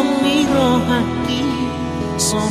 conmigo aquí, son.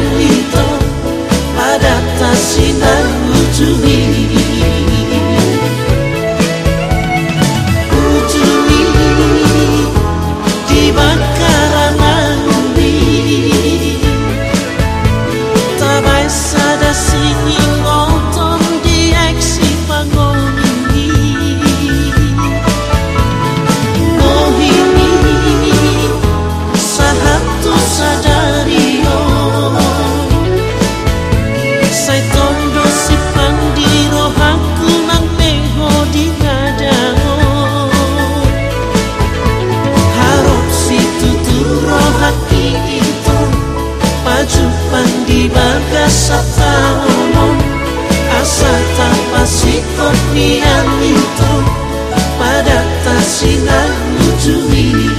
one nian itu pada tasinan ujui harap